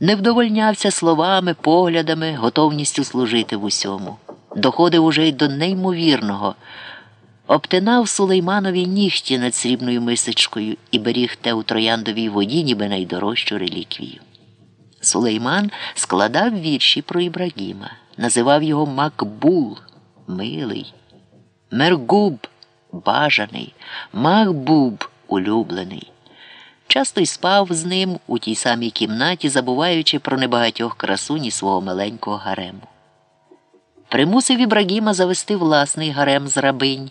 Не вдовольнявся словами, поглядами, готовністю служити в усьому. Доходив уже й до неймовірного. Обтинав Сулейманові нігті над срібною мисочкою і беріг те у трояндовій воді, ніби найдорожчу реліквію. Сулейман складав вірші про Ібрагіма, називав його Макбул, милий, Мергуб бажаний, Махбуб улюблений. Часто й спав з ним у тій самій кімнаті, забуваючи про небагатьох красуні свого маленького гарему. Примусив Ібрагіма завести власний гарем з рабинь.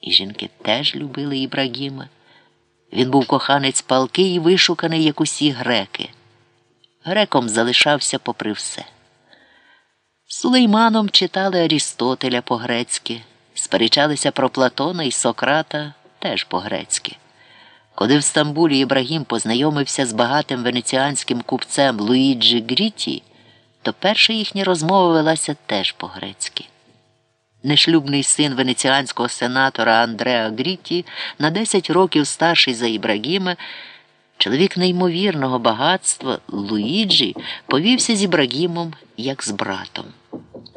І жінки теж любили Ібрагіма. Він був коханець палкий і вишуканий, як усі греки. Греком залишався попри все. Сулейманом читали Арістотеля по-грецьки, сперечалися про Платона і Сократа теж по-грецьки. Коли в Стамбулі Ібрагім познайомився з багатим венеціанським купцем Луїджі Гріті, то перша їхня розмова велася теж по-грецьки. Нешлюбний син венеціанського сенатора Андреа Гріті, на 10 років старший за Ібрагіма, чоловік неймовірного багатства Луїджі повівся з Ібрагімом як з братом.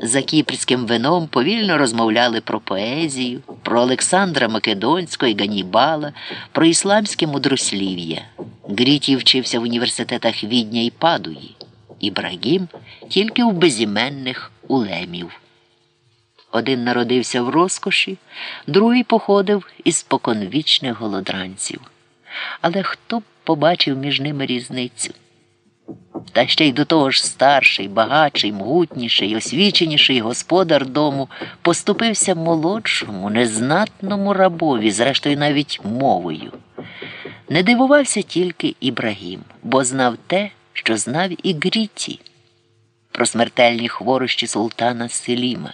За кіпрським вином повільно розмовляли про поезію, про Олександра Македонського і Ганібала, про ісламське мудрослів'я. Грітій вчився в університетах Відня і Падуї, Ібрагім тільки у безіменних улемів. Один народився в розкоші, другий походив із споконвічних голодранців. Але хто б побачив між ними різницю? Та ще й до того ж старший, багатший, могутніший, освіченіший господар дому поступився молодшому, незнатному рабові, зрештою навіть мовою. Не дивувався тільки Ібрагім, бо знав те, що знав і Гріті, про смертельні хворощі султана Селіма,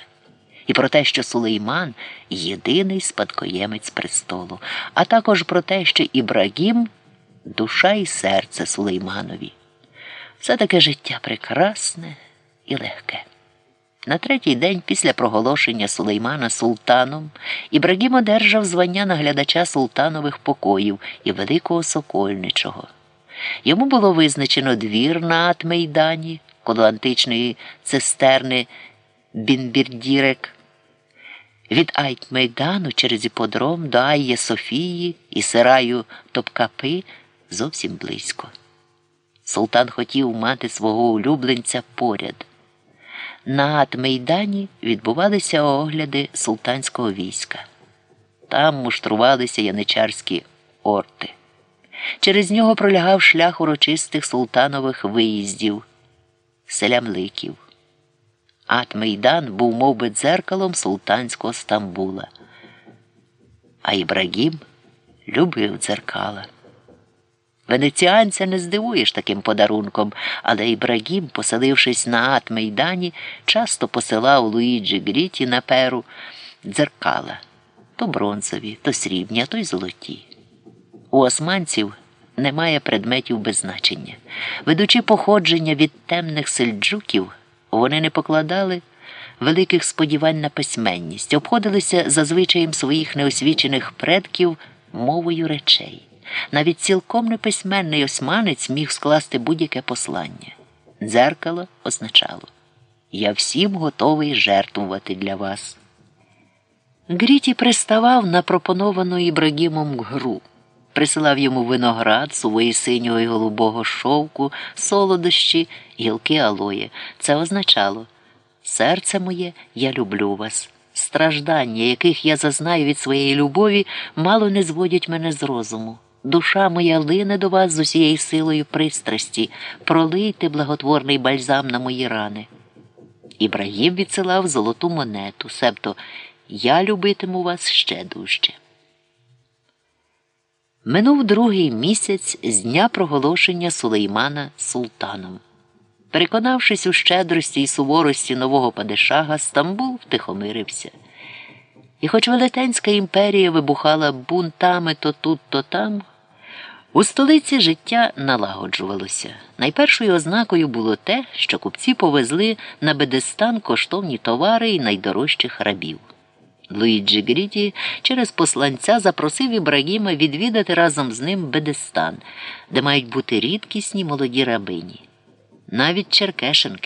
і про те, що Сулейман єдиний спадкоємець престолу, а також про те, що Ібрагім душа і серце Сулейманові. Все таке життя прекрасне і легке. На третій день після проголошення Сулеймана султаном Ібрагім одержав звання наглядача султанових покоїв і великого сокольничого. Йому було визначено двір на Атмейдані коло античної цистерни Бінбірдірек. Від Атмейдану через іподром до Айє Софії і Сираю Топкапи зовсім близько. Султан хотів мати свого улюбленця поряд. На Атмейдані відбувалися огляди султанського війська. Там муштрувалися яничарські орти. Через нього пролягав шлях урочистих султанових виїздів, селямликів. Атмейдан був мов би, дзеркалом султанського Стамбула. А Ібрагім любив дзеркала. Венеціанця не здивуєш таким подарунком, але Ібрагім, поселившись на Атмейдані, часто посилав Луїджі Гріті на Перу дзеркала то бронзові, то срібні, а то й золоті. У османців немає предметів без значення. Ведучи походження від темних сельджуків, вони не покладали великих сподівань на письменність, обходилися за звичаєм своїх неосвічених предків мовою речей. Навіть цілком неписьменний османець міг скласти будь-яке послання. Дзеркало означало Я всім готовий жертвувати для вас. Гріті приставав на пропоновану Ібрагімом гру, присилав йому виноград, сувої синього і голубого шовку, солодощі, гілки алоє. Це означало Серце моє, я люблю вас. Страждання, яких я зазнаю від своєї любові, мало не зводять мене з розуму. Душа моя лине до вас з усією силою пристрасті, пролийте благотворний бальзам на мої рани. Ібрагім відсилав золоту монету, себто я любитиму вас ще дужче. Минув другий місяць з дня проголошення Сулеймана султаном. Переконавшись у щедрості і суворості нового падишага, Стамбул втихомирився. І хоч Велетенська імперія вибухала бунтами то тут, то там, у столиці життя налагоджувалося. Найпершою ознакою було те, що купці повезли на Бедестан коштовні товари і найдорожчих рабів. Луїджі Гріті через посланця запросив Ібрагіма відвідати разом з ним Бедестан, де мають бути рідкісні молоді рабині. навіть Черкешенки.